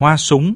hoa súng.